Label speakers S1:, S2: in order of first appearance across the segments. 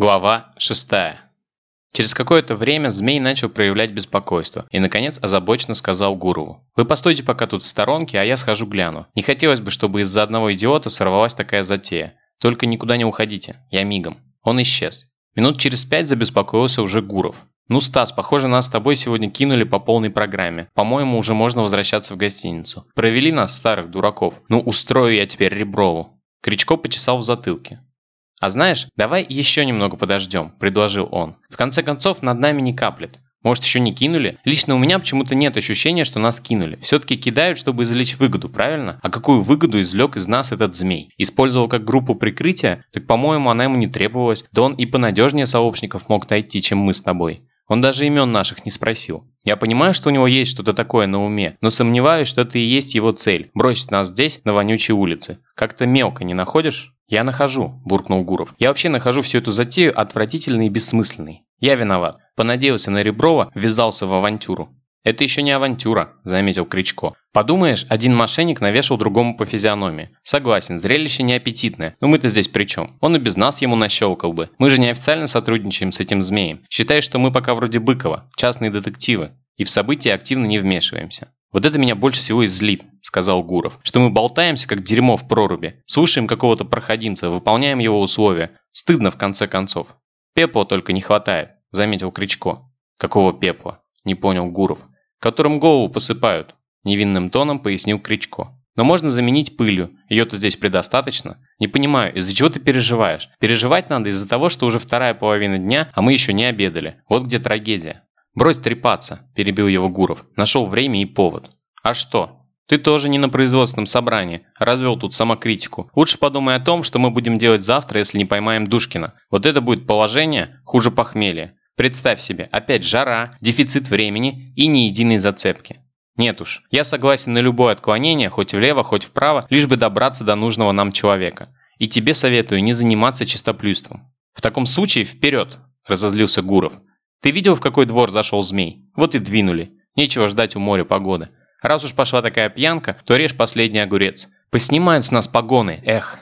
S1: Глава 6. Через какое-то время змей начал проявлять беспокойство и, наконец, озабоченно сказал Гурову. «Вы постойте пока тут в сторонке, а я схожу гляну. Не хотелось бы, чтобы из-за одного идиота сорвалась такая затея. Только никуда не уходите, я мигом». Он исчез. Минут через пять забеспокоился уже Гуров. «Ну, Стас, похоже, нас с тобой сегодня кинули по полной программе. По-моему, уже можно возвращаться в гостиницу. Провели нас, старых дураков. Ну, устрою я теперь Реброву». Кричко почесал в затылке. «А знаешь, давай еще немного подождем», – предложил он. «В конце концов, над нами не каплет. Может, еще не кинули? Лично у меня почему-то нет ощущения, что нас кинули. Все-таки кидают, чтобы извлечь выгоду, правильно? А какую выгоду извлек из нас этот змей? Использовал как группу прикрытия? Так, по-моему, она ему не требовалась. Да он и понадежнее сообщников мог найти, чем мы с тобой. Он даже имен наших не спросил. Я понимаю, что у него есть что-то такое на уме, но сомневаюсь, что это и есть его цель – бросить нас здесь, на вонючей улице. Как-то мелко, не находишь? «Я нахожу», – буркнул Гуров. «Я вообще нахожу всю эту затею отвратительной и бессмысленной. Я виноват. Понадеялся на Реброва, ввязался в авантюру». «Это еще не авантюра», – заметил Кричко. «Подумаешь, один мошенник навешал другому по физиономии. Согласен, зрелище неаппетитное, но мы-то здесь при чем? Он и без нас ему нащелкал бы. Мы же неофициально сотрудничаем с этим змеем. Считай, что мы пока вроде Быкова, частные детективы, и в события активно не вмешиваемся. «Вот это меня больше всего и злит», – сказал Гуров. «Что мы болтаемся, как дерьмо в проруби. Слушаем какого-то проходимца, выполняем его условия. Стыдно, в конце концов. Пепла только не хватает», – заметил Кричко. «Какого пепла?» – не понял Гуров. «Которым голову посыпают», – невинным тоном пояснил Кричко. «Но можно заменить пылью. Ее-то здесь предостаточно. Не понимаю, из-за чего ты переживаешь? Переживать надо из-за того, что уже вторая половина дня, а мы еще не обедали. Вот где трагедия». «Брось трепаться», – перебил его Гуров. Нашел время и повод. «А что? Ты тоже не на производственном собрании. Развел тут самокритику. Лучше подумай о том, что мы будем делать завтра, если не поймаем Душкина. Вот это будет положение хуже похмелья. Представь себе, опять жара, дефицит времени и ни единой зацепки. Нет уж, я согласен на любое отклонение, хоть влево, хоть вправо, лишь бы добраться до нужного нам человека. И тебе советую не заниматься чистоплюйством. В таком случае вперед, разозлился Гуров. Ты видел, в какой двор зашел змей? Вот и двинули. Нечего ждать у моря погоды. Раз уж пошла такая пьянка, то режь последний огурец. Поснимают с нас погоны, эх.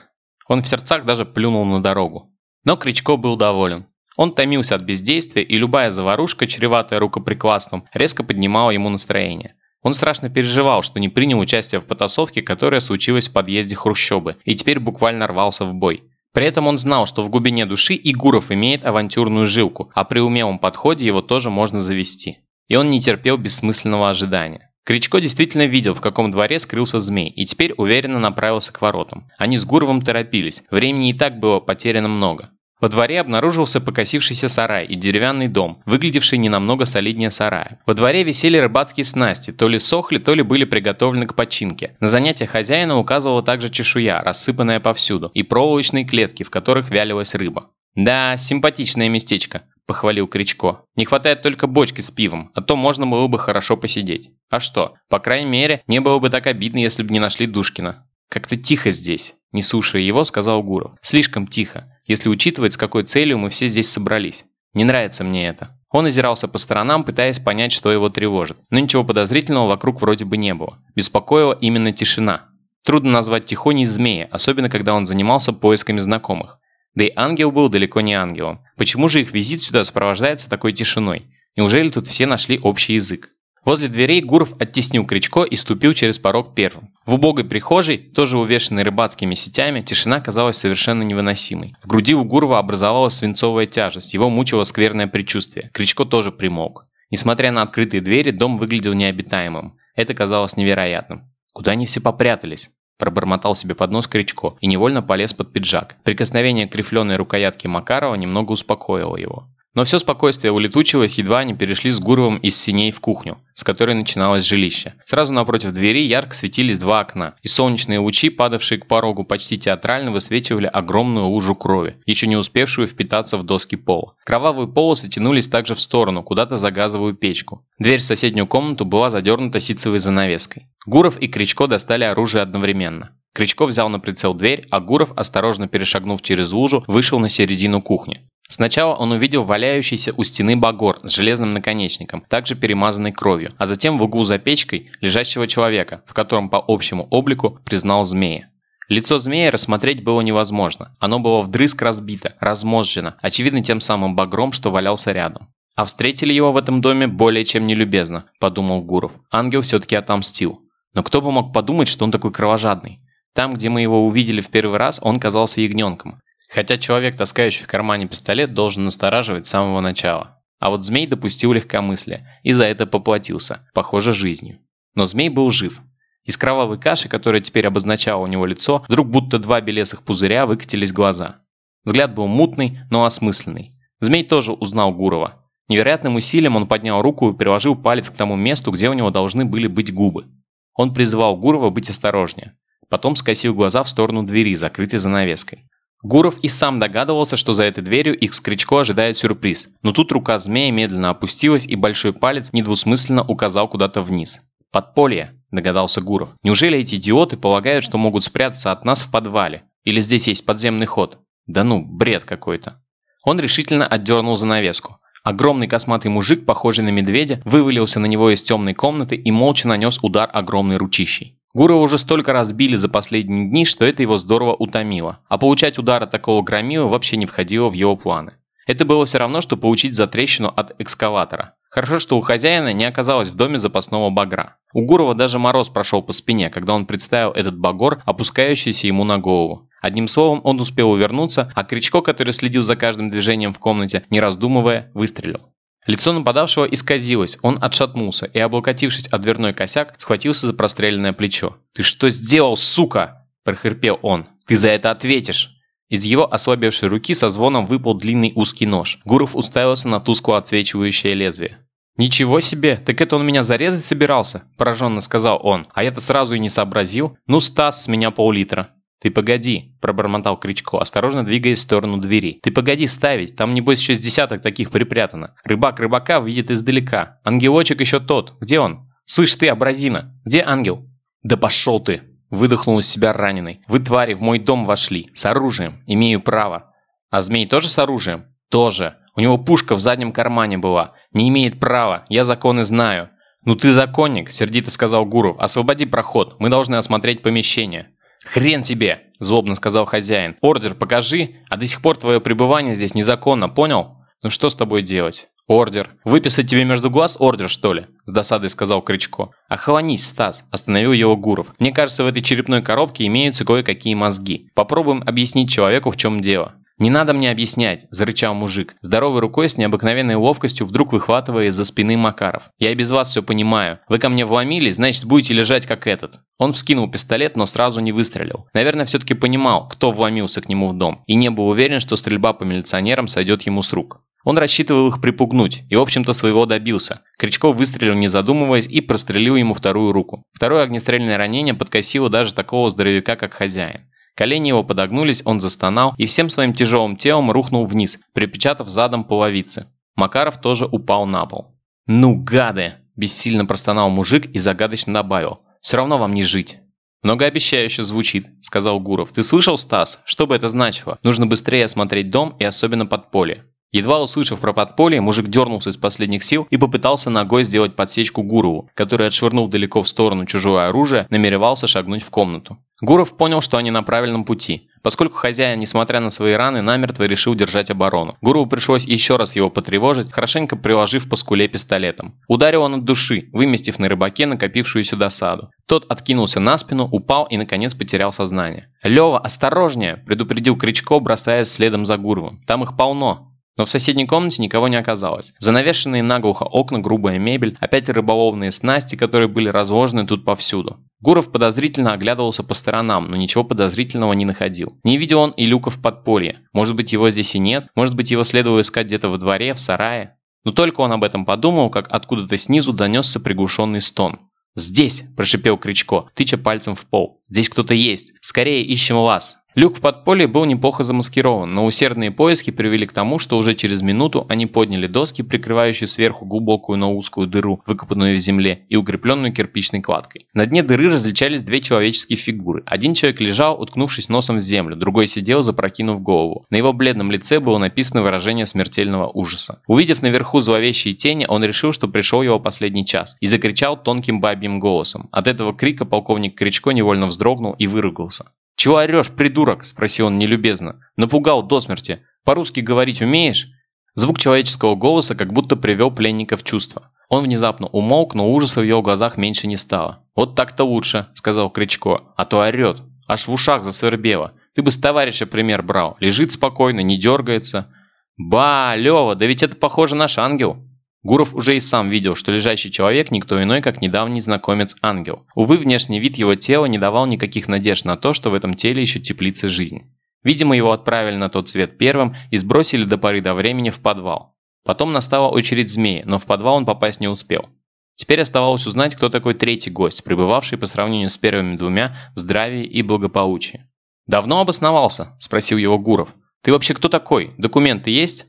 S1: Он в сердцах даже плюнул на дорогу. Но Кричко был доволен. Он томился от бездействия, и любая заварушка, чреватая рукоприкладством, резко поднимала ему настроение. Он страшно переживал, что не принял участие в потасовке, которая случилась в подъезде Хрущобы, и теперь буквально рвался в бой. При этом он знал, что в глубине души и Гуров имеет авантюрную жилку, а при умелом подходе его тоже можно завести. И он не терпел бессмысленного ожидания. Кричко действительно видел, в каком дворе скрылся змей, и теперь уверенно направился к воротам. Они с Гуровым торопились, времени и так было потеряно много. Во дворе обнаружился покосившийся сарай и деревянный дом, выглядевший не намного солиднее сарая. Во дворе висели рыбацкие снасти, то ли сохли, то ли были приготовлены к починке. На занятия хозяина указывала также чешуя, рассыпанная повсюду, и проволочные клетки, в которых вялилась рыба. «Да, симпатичное местечко», – похвалил Кричко. «Не хватает только бочки с пивом, а то можно было бы хорошо посидеть. А что, по крайней мере, не было бы так обидно, если бы не нашли Душкина». «Как-то тихо здесь», – не слушая его, сказал Гуров. «Слишком тихо если учитывать, с какой целью мы все здесь собрались. Не нравится мне это. Он озирался по сторонам, пытаясь понять, что его тревожит. Но ничего подозрительного вокруг вроде бы не было. Беспокоила именно тишина. Трудно назвать тихоней змея, особенно когда он занимался поисками знакомых. Да и ангел был далеко не ангелом. Почему же их визит сюда сопровождается такой тишиной? Неужели тут все нашли общий язык? Возле дверей Гуров оттеснил Кричко и ступил через порог первым. В убогой прихожей, тоже увешанной рыбацкими сетями, тишина казалась совершенно невыносимой. В груди у Гурова образовалась свинцовая тяжесть, его мучило скверное предчувствие. Кричко тоже примолк. Несмотря на открытые двери, дом выглядел необитаемым. Это казалось невероятным. Куда они все попрятались? Пробормотал себе под нос Кричко и невольно полез под пиджак. Прикосновение к рифленой рукоятке Макарова немного успокоило его. Но все спокойствие улетучилось, едва они перешли с Гуровым из синей в кухню, с которой начиналось жилище. Сразу напротив двери ярко светились два окна, и солнечные лучи, падавшие к порогу почти театрально, высвечивали огромную лужу крови, еще не успевшую впитаться в доски пола. Кровавые полосы тянулись также в сторону, куда-то за газовую печку. Дверь в соседнюю комнату была задернута ситцевой занавеской. Гуров и Кричко достали оружие одновременно. Кричко взял на прицел дверь, а Гуров, осторожно перешагнув через лужу, вышел на середину кухни. Сначала он увидел валяющийся у стены багор с железным наконечником, также перемазанный кровью, а затем в углу за печкой лежащего человека, в котором по общему облику признал змея. Лицо змея рассмотреть было невозможно. Оно было вдрызг разбито, размозжено, очевидно тем самым багром, что валялся рядом. А встретили его в этом доме более чем нелюбезно, подумал Гуров. Ангел все-таки отомстил. Но кто бы мог подумать, что он такой кровожадный? Там, где мы его увидели в первый раз, он казался ягненком. Хотя человек, таскающий в кармане пистолет, должен настораживать с самого начала. А вот змей допустил легкомыслие и за это поплатился, похоже, жизнью. Но змей был жив. Из кровавой каши, которая теперь обозначала у него лицо, вдруг будто два белесых пузыря выкатились глаза. Взгляд был мутный, но осмысленный. Змей тоже узнал Гурова. Невероятным усилием он поднял руку и приложил палец к тому месту, где у него должны были быть губы. Он призывал Гурова быть осторожнее. Потом скосил глаза в сторону двери, закрытой занавеской. Гуров и сам догадывался, что за этой дверью их с Кричко ожидает сюрприз, но тут рука змея медленно опустилась и большой палец недвусмысленно указал куда-то вниз. «Подполье», – догадался Гуров. «Неужели эти идиоты полагают, что могут спрятаться от нас в подвале? Или здесь есть подземный ход? Да ну, бред какой-то». Он решительно отдернул занавеску. Огромный косматый мужик, похожий на медведя, вывалился на него из темной комнаты и молча нанес удар огромной ручищей. Гурова уже столько раз били за последние дни, что это его здорово утомило. А получать удар от такого громила вообще не входило в его планы. Это было все равно, что получить затрещину от экскаватора. Хорошо, что у хозяина не оказалось в доме запасного багра. У Гурова даже мороз прошел по спине, когда он представил этот багор, опускающийся ему на голову. Одним словом, он успел увернуться, а Кричко, который следил за каждым движением в комнате, не раздумывая, выстрелил. Лицо нападавшего исказилось, он отшатнулся и, облокотившись о дверной косяк, схватился за простреленное плечо. «Ты что сделал, сука?» – прохрипел он. «Ты за это ответишь!» Из его ослабевшей руки со звоном выпал длинный узкий нож. Гуров уставился на тускло отсвечивающее лезвие. «Ничего себе! Так это он меня зарезать собирался?» – пораженно сказал он. «А я-то сразу и не сообразил. Ну, Стас, с меня пол-литра». «Ты погоди», – пробормотал Кричко, осторожно двигаясь в сторону двери. «Ты погоди ставить, там небось еще с десяток таких припрятано. Рыбак рыбака видит издалека. Ангелочек еще тот. Где он? Слышь ты, абразина, где ангел?» «Да пошел ты!» – выдохнул из себя раненый. «Вы, твари, в мой дом вошли. С оружием. Имею право». «А змей тоже с оружием?» «Тоже. У него пушка в заднем кармане была. Не имеет права. Я законы знаю». «Ну ты законник», – сердито сказал Гуров. «Освободи проход. Мы должны осмотреть помещение». «Хрен тебе!» – злобно сказал хозяин. «Ордер покажи, а до сих пор твое пребывание здесь незаконно, понял? Ну что с тобой делать?» «Ордер. Выписать тебе между глаз ордер, что ли?» С досадой сказал Кричко. «Охолонись, Стас!» – остановил его Гуров. «Мне кажется, в этой черепной коробке имеются кое-какие мозги. Попробуем объяснить человеку, в чем дело». «Не надо мне объяснять», – зарычал мужик, здоровой рукой с необыкновенной ловкостью вдруг выхватывая из-за спины Макаров. «Я и без вас все понимаю. Вы ко мне вломились, значит будете лежать как этот». Он вскинул пистолет, но сразу не выстрелил. Наверное, все-таки понимал, кто вломился к нему в дом, и не был уверен, что стрельба по милиционерам сойдет ему с рук. Он рассчитывал их припугнуть, и в общем-то своего добился. Кричков выстрелил не задумываясь и прострелил ему вторую руку. Второе огнестрельное ранение подкосило даже такого здоровяка, как хозяин. Колени его подогнулись, он застонал и всем своим тяжелым телом рухнул вниз, припечатав задом половицы. Макаров тоже упал на пол. «Ну, гады!» – бессильно простонал мужик и загадочно добавил. «Все равно вам не жить». «Многообещающе звучит», – сказал Гуров. «Ты слышал, Стас? Что бы это значило? Нужно быстрее осмотреть дом и особенно подполье. Едва услышав про подполье, мужик дернулся из последних сил и попытался ногой сделать подсечку Гурову, который, отшвырнув далеко в сторону чужое оружие, намеревался шагнуть в комнату. Гуров понял, что они на правильном пути, поскольку хозяин, несмотря на свои раны, намертво решил держать оборону. Гурову пришлось еще раз его потревожить, хорошенько приложив по скуле пистолетом. Ударил он от души, выместив на рыбаке накопившуюся досаду. Тот откинулся на спину, упал и, наконец, потерял сознание. «Лева, осторожнее!» – предупредил Кричко, бросаясь следом за Гуровым. «Там их полно!» Но в соседней комнате никого не оказалось. Занавешенные наглухо окна, грубая мебель, опять рыболовные снасти, которые были разложены тут повсюду. Гуров подозрительно оглядывался по сторонам, но ничего подозрительного не находил. Не видел он и люка в подполье. Может быть его здесь и нет, может быть его следовало искать где-то во дворе, в сарае. Но только он об этом подумал, как откуда-то снизу донесся приглушенный стон. «Здесь!» – прошипел Кричко, тыча пальцем в пол. «Здесь кто-то есть! Скорее ищем вас!» Люк в подполье был неплохо замаскирован, но усердные поиски привели к тому, что уже через минуту они подняли доски, прикрывающие сверху глубокую, но узкую дыру, выкопанную в земле, и укрепленную кирпичной кладкой. На дне дыры различались две человеческие фигуры. Один человек лежал, уткнувшись носом в землю, другой сидел, запрокинув голову. На его бледном лице было написано выражение смертельного ужаса. Увидев наверху зловещие тени, он решил, что пришел его последний час, и закричал тонким бабьим голосом. От этого крика полковник Кричко невольно вздрогнул и выругался. «Чего орешь, придурок?» – спросил он нелюбезно. «Напугал до смерти. По-русски говорить умеешь?» Звук человеческого голоса как будто привел пленника в чувство. Он внезапно умолк, но ужаса в его глазах меньше не стало. «Вот так-то лучше», – сказал Кричко, – «а то орет. Аж в ушах засвербело. Ты бы с товарища пример брал. Лежит спокойно, не дергается». «Ба, Лева, да ведь это похоже наш ангел». Гуров уже и сам видел, что лежащий человек никто иной, как недавний знакомец ангел. Увы, внешний вид его тела не давал никаких надежд на то, что в этом теле еще теплится жизнь. Видимо, его отправили на тот свет первым и сбросили до поры до времени в подвал. Потом настала очередь змеи, но в подвал он попасть не успел. Теперь оставалось узнать, кто такой третий гость, пребывавший по сравнению с первыми двумя в здравии и благополучии. «Давно обосновался?» – спросил его Гуров. «Ты вообще кто такой? Документы есть?»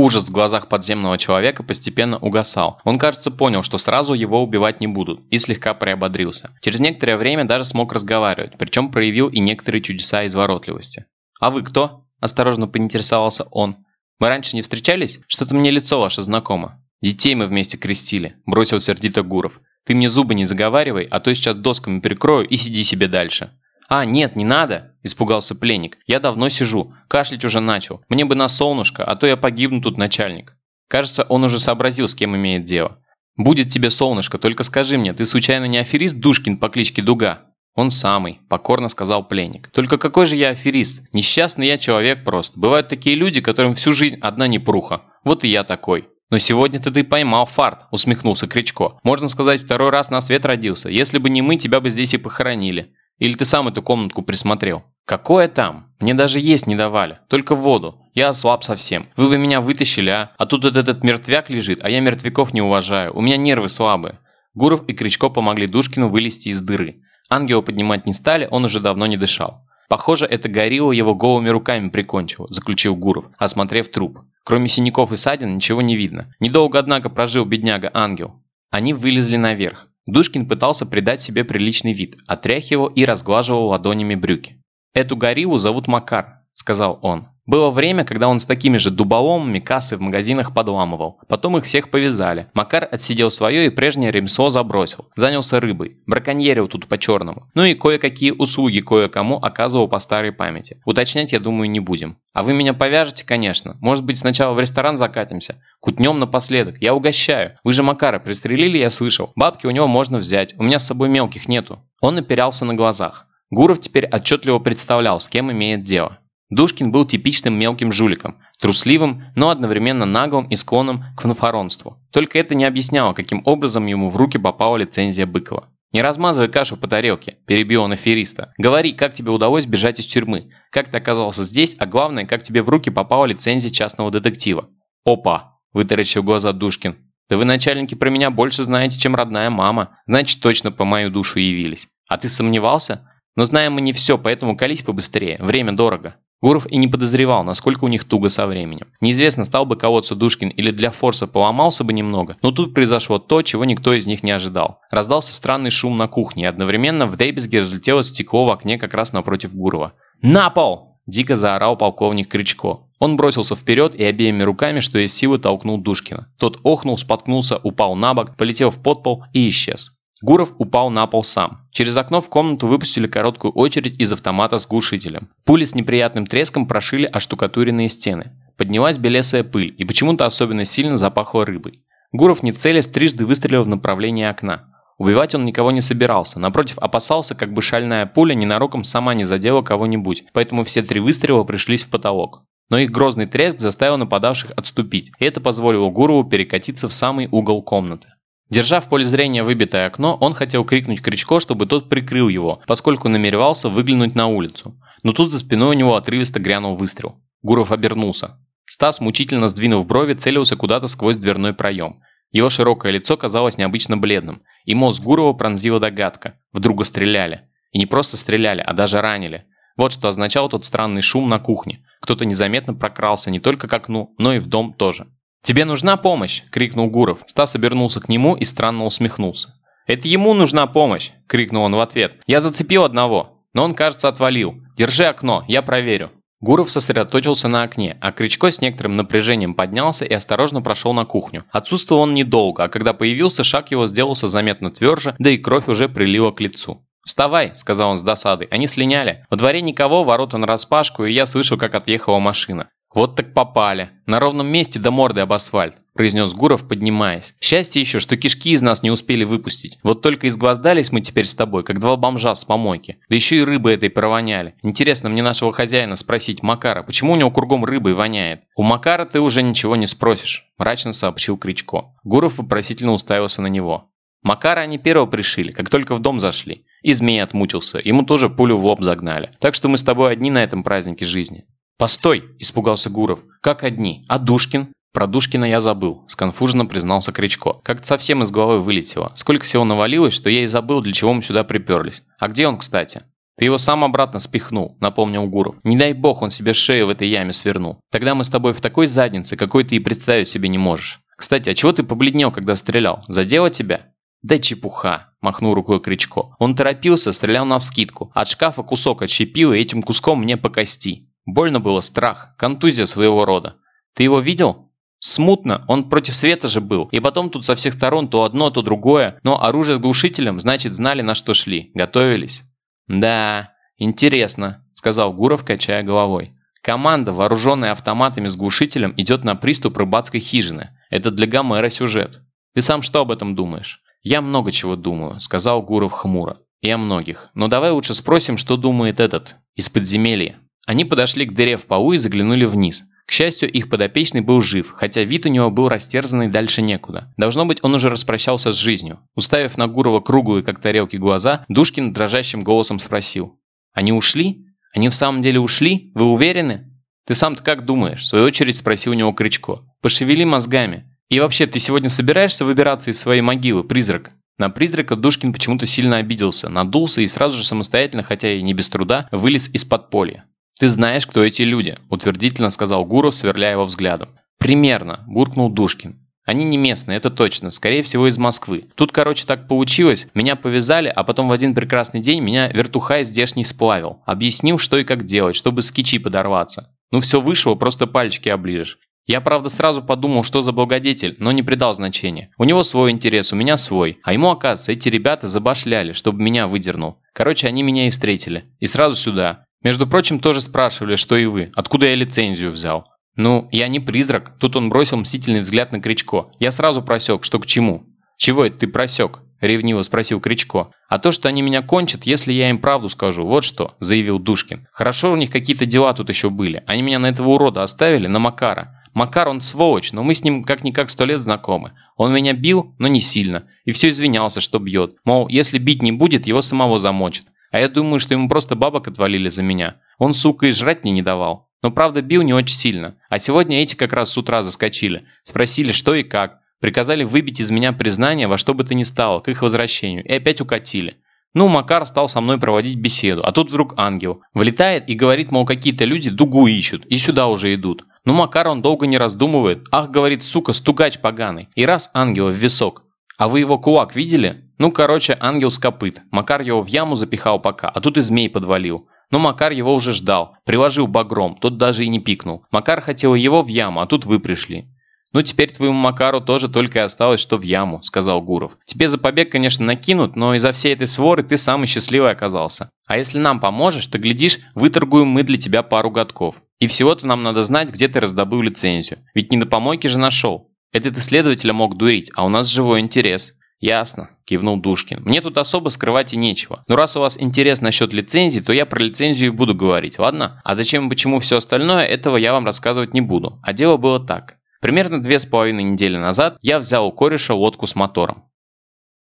S1: Ужас в глазах подземного человека постепенно угасал. Он, кажется, понял, что сразу его убивать не будут, и слегка приободрился. Через некоторое время даже смог разговаривать, причем проявил и некоторые чудеса изворотливости. «А вы кто?» – осторожно поинтересовался он. Мы раньше не встречались? Что-то мне лицо ваше знакомо. Детей мы вместе крестили», – бросил сердито Гуров. «Ты мне зубы не заговаривай, а то сейчас досками перекрою и сиди себе дальше». «А, нет, не надо!» – испугался пленник. «Я давно сижу, кашлять уже начал. Мне бы на солнышко, а то я погибну тут, начальник». Кажется, он уже сообразил, с кем имеет дело. «Будет тебе солнышко, только скажи мне, ты случайно не аферист Душкин по кличке Дуга?» «Он самый», – покорно сказал пленник. «Только какой же я аферист? Несчастный я человек просто. Бывают такие люди, которым всю жизнь одна непруха. Вот и я такой». «Но сегодня-то ты поймал фарт», – усмехнулся Кричко. «Можно сказать, второй раз на свет родился. Если бы не мы, тебя бы здесь и похоронили. Или ты сам эту комнатку присмотрел?» «Какое там? Мне даже есть не давали. Только воду. Я ослаб совсем. Вы бы меня вытащили, а? А тут этот, этот мертвяк лежит, а я мертвяков не уважаю. У меня нервы слабые». Гуров и Кричко помогли Душкину вылезти из дыры. Ангела поднимать не стали, он уже давно не дышал. Похоже, это горилла его голыми руками прикончил, заключил Гуров, осмотрев труп. Кроме синяков и ссадин ничего не видно. Недолго, однако, прожил бедняга-ангел. Они вылезли наверх. Душкин пытался придать себе приличный вид, отряхивал и разглаживал ладонями брюки. «Эту гориллу зовут Макар», – сказал он. Было время, когда он с такими же дуболомами кассы в магазинах подламывал. Потом их всех повязали. Макар отсидел свое и прежнее ремесло забросил. Занялся рыбой. Браконьерил тут по-черному. Ну и кое-какие услуги кое-кому оказывал по старой памяти. Уточнять, я думаю, не будем. А вы меня повяжете, конечно. Может быть, сначала в ресторан закатимся. Кутнем напоследок. Я угощаю. Вы же Макара пристрелили, я слышал. Бабки у него можно взять. У меня с собой мелких нету. Он напирался на глазах. Гуров теперь отчетливо представлял, с кем имеет дело. Душкин был типичным мелким жуликом, трусливым, но одновременно наглым и склонным к фанфаронству. Только это не объясняло, каким образом ему в руки попала лицензия Быкова. «Не размазывай кашу по тарелке», – перебил он афериста. «Говори, как тебе удалось бежать из тюрьмы, как ты оказался здесь, а главное, как тебе в руки попала лицензия частного детектива». «Опа!» – вытаращил глаза Душкин. «Да вы, начальники, про меня больше знаете, чем родная мама. Значит, точно по мою душу явились. А ты сомневался? Но знаем мы не все, поэтому колись побыстрее, время дорого». Гуров и не подозревал, насколько у них туго со временем. Неизвестно, стал бы колоться Душкин или для форса поломался бы немного, но тут произошло то, чего никто из них не ожидал. Раздался странный шум на кухне, и одновременно в дребезге разлетело стекло в окне как раз напротив Гурова. «На пол!» – дико заорал полковник Кричко. Он бросился вперед и обеими руками, что есть силы, толкнул Душкина. Тот охнул, споткнулся, упал на бок, полетел в подпол и исчез. Гуров упал на пол сам. Через окно в комнату выпустили короткую очередь из автомата с глушителем. Пули с неприятным треском прошили оштукатуренные стены. Поднялась белесая пыль и почему-то особенно сильно запахло рыбой. Гуров не целясь трижды выстрелил в направлении окна. Убивать он никого не собирался, напротив опасался, как бы шальная пуля ненароком сама не задела кого-нибудь, поэтому все три выстрела пришлись в потолок. Но их грозный треск заставил нападавших отступить, и это позволило Гурову перекатиться в самый угол комнаты. Держа в поле зрения выбитое окно, он хотел крикнуть Кричко, чтобы тот прикрыл его, поскольку намеревался выглянуть на улицу. Но тут за спиной у него отрывисто грянул выстрел. Гуров обернулся. Стас, мучительно сдвинув брови, целился куда-то сквозь дверной проем. Его широкое лицо казалось необычно бледным, и мозг Гурова пронзила догадка. Вдруг стреляли. И не просто стреляли, а даже ранили. Вот что означал тот странный шум на кухне. Кто-то незаметно прокрался не только к окну, но и в дом тоже. «Тебе нужна помощь!» – крикнул Гуров. Стас обернулся к нему и странно усмехнулся. «Это ему нужна помощь!» – крикнул он в ответ. «Я зацепил одного, но он, кажется, отвалил. Держи окно, я проверю». Гуров сосредоточился на окне, а Кричко с некоторым напряжением поднялся и осторожно прошел на кухню. Отсутствовал он недолго, а когда появился, шаг его сделался заметно тверже, да и кровь уже прилила к лицу. «Вставай», – сказал он с досадой. «Они слиняли. Во дворе никого, ворота нараспашку, и я слышал, как отъехала машина. Вот так попали. На ровном месте до морды об асфальт произнес Гуров, поднимаясь. «Счастье еще, что кишки из нас не успели выпустить. Вот только изгвоздались мы теперь с тобой, как два бомжа с помойки. Да еще и рыбы этой провоняли. Интересно мне нашего хозяина спросить Макара, почему у него кругом рыбой воняет? У Макара ты уже ничего не спросишь», – мрачно сообщил Кричко. Гуров вопросительно уставился на него. Макара они первого пришили, как только в дом зашли. И змей отмучился, ему тоже пулю в лоб загнали. Так что мы с тобой одни на этом празднике жизни. «Постой!» – испугался Гуров. «Как одни? А Душкин?» «Про Душкина я забыл», – сконфуженно признался Кричко. «Как-то совсем из головы вылетело. Сколько всего навалилось, что я и забыл, для чего мы сюда приперлись. А где он, кстати?» «Ты его сам обратно спихнул», – напомнил Гуров. «Не дай бог, он себе шею в этой яме свернул. Тогда мы с тобой в такой заднице, какой ты и представить себе не можешь. Кстати, а чего ты побледнел, когда стрелял? Задело тебя?» «Да чепуха!» – махнул рукой Кричко. Он торопился, стрелял навскидку. От шкафа кусок отщепил и этим куском мне по кости. Больно было страх, контузия своего рода. Ты его видел? Смутно, он против света же был. И потом тут со всех сторон то одно, то другое. Но оружие с глушителем, значит, знали, на что шли. Готовились. Да, интересно, сказал Гуров, качая головой. Команда, вооруженная автоматами с глушителем, идет на приступ рыбацкой хижины. Это для Гомера сюжет. Ты сам что об этом думаешь? Я много чего думаю, сказал Гуров хмуро. И о многих. Но давай лучше спросим, что думает этот, из подземелья. Они подошли к дыре в полу и заглянули вниз. К счастью, их подопечный был жив, хотя вид у него был растерзанный дальше некуда. Должно быть, он уже распрощался с жизнью. Уставив на Гурова круглые, как тарелки, глаза, Душкин дрожащим голосом спросил. «Они ушли? Они в самом деле ушли? Вы уверены?» «Ты сам-то как думаешь?» – в свою очередь спросил у него Кричко. «Пошевели мозгами. И вообще, ты сегодня собираешься выбираться из своей могилы, призрак?» На призрака Душкин почему-то сильно обиделся, надулся и сразу же самостоятельно, хотя и не без труда, вылез из подполья. «Ты знаешь, кто эти люди», – утвердительно сказал Гуров, сверляя его взглядом. «Примерно», – буркнул Душкин. Они не местные, это точно, скорее всего из Москвы. Тут, короче, так получилось, меня повязали, а потом в один прекрасный день меня вертухай здешний сплавил. Объяснил, что и как делать, чтобы с кичи подорваться. Ну все вышло, просто пальчики оближешь. Я, правда, сразу подумал, что за благодетель, но не придал значения. У него свой интерес, у меня свой. А ему, оказывается, эти ребята забашляли, чтобы меня выдернул. Короче, они меня и встретили. И сразу сюда. Между прочим, тоже спрашивали, что и вы, откуда я лицензию взял. Ну, я не призрак. Тут он бросил мстительный взгляд на Кричко. Я сразу просек, что к чему. Чего это ты просек? Ревниво спросил Кричко. А то, что они меня кончат, если я им правду скажу, вот что, заявил Душкин. Хорошо у них какие-то дела тут еще были. Они меня на этого урода оставили, на Макара. Макар он сволочь, но мы с ним как-никак сто лет знакомы. Он меня бил, но не сильно. И все извинялся, что бьет. Мол, если бить не будет, его самого замочат. А я думаю, что ему просто бабок отвалили за меня. Он, сука, и жрать мне не давал. Но правда бил не очень сильно. А сегодня эти как раз с утра заскочили. Спросили, что и как. Приказали выбить из меня признание во что бы то ни стало, к их возвращению. И опять укатили. Ну, Макар стал со мной проводить беседу, а тут вдруг ангел. Вылетает и говорит, мол, какие-то люди дугу ищут, и сюда уже идут. Ну, Макар он долго не раздумывает. Ах, говорит, сука, стугач поганый. И раз ангела в висок. А вы его кулак видели? Ну, короче, ангел с копыт. Макар его в яму запихал пока, а тут и змей подвалил. Но Макар его уже ждал. Приложил багром, тот даже и не пикнул. Макар хотел его в яму, а тут вы пришли. «Ну, теперь твоему Макару тоже только и осталось, что в яму», – сказал Гуров. «Тебе за побег, конечно, накинут, но из-за всей этой своры ты самый счастливый оказался. А если нам поможешь, то, глядишь, выторгуем мы для тебя пару годков. И всего-то нам надо знать, где ты раздобыл лицензию. Ведь не на помойке же нашел. Этот исследователя мог дурить, а у нас живой интерес. «Ясно», – кивнул Душкин. «Мне тут особо скрывать и нечего. Но раз у вас интерес насчет лицензии, то я про лицензию и буду говорить, ладно? А зачем и почему все остальное, этого я вам рассказывать не буду. А дело было так. Примерно две с половиной недели назад я взял у кореша лодку с мотором.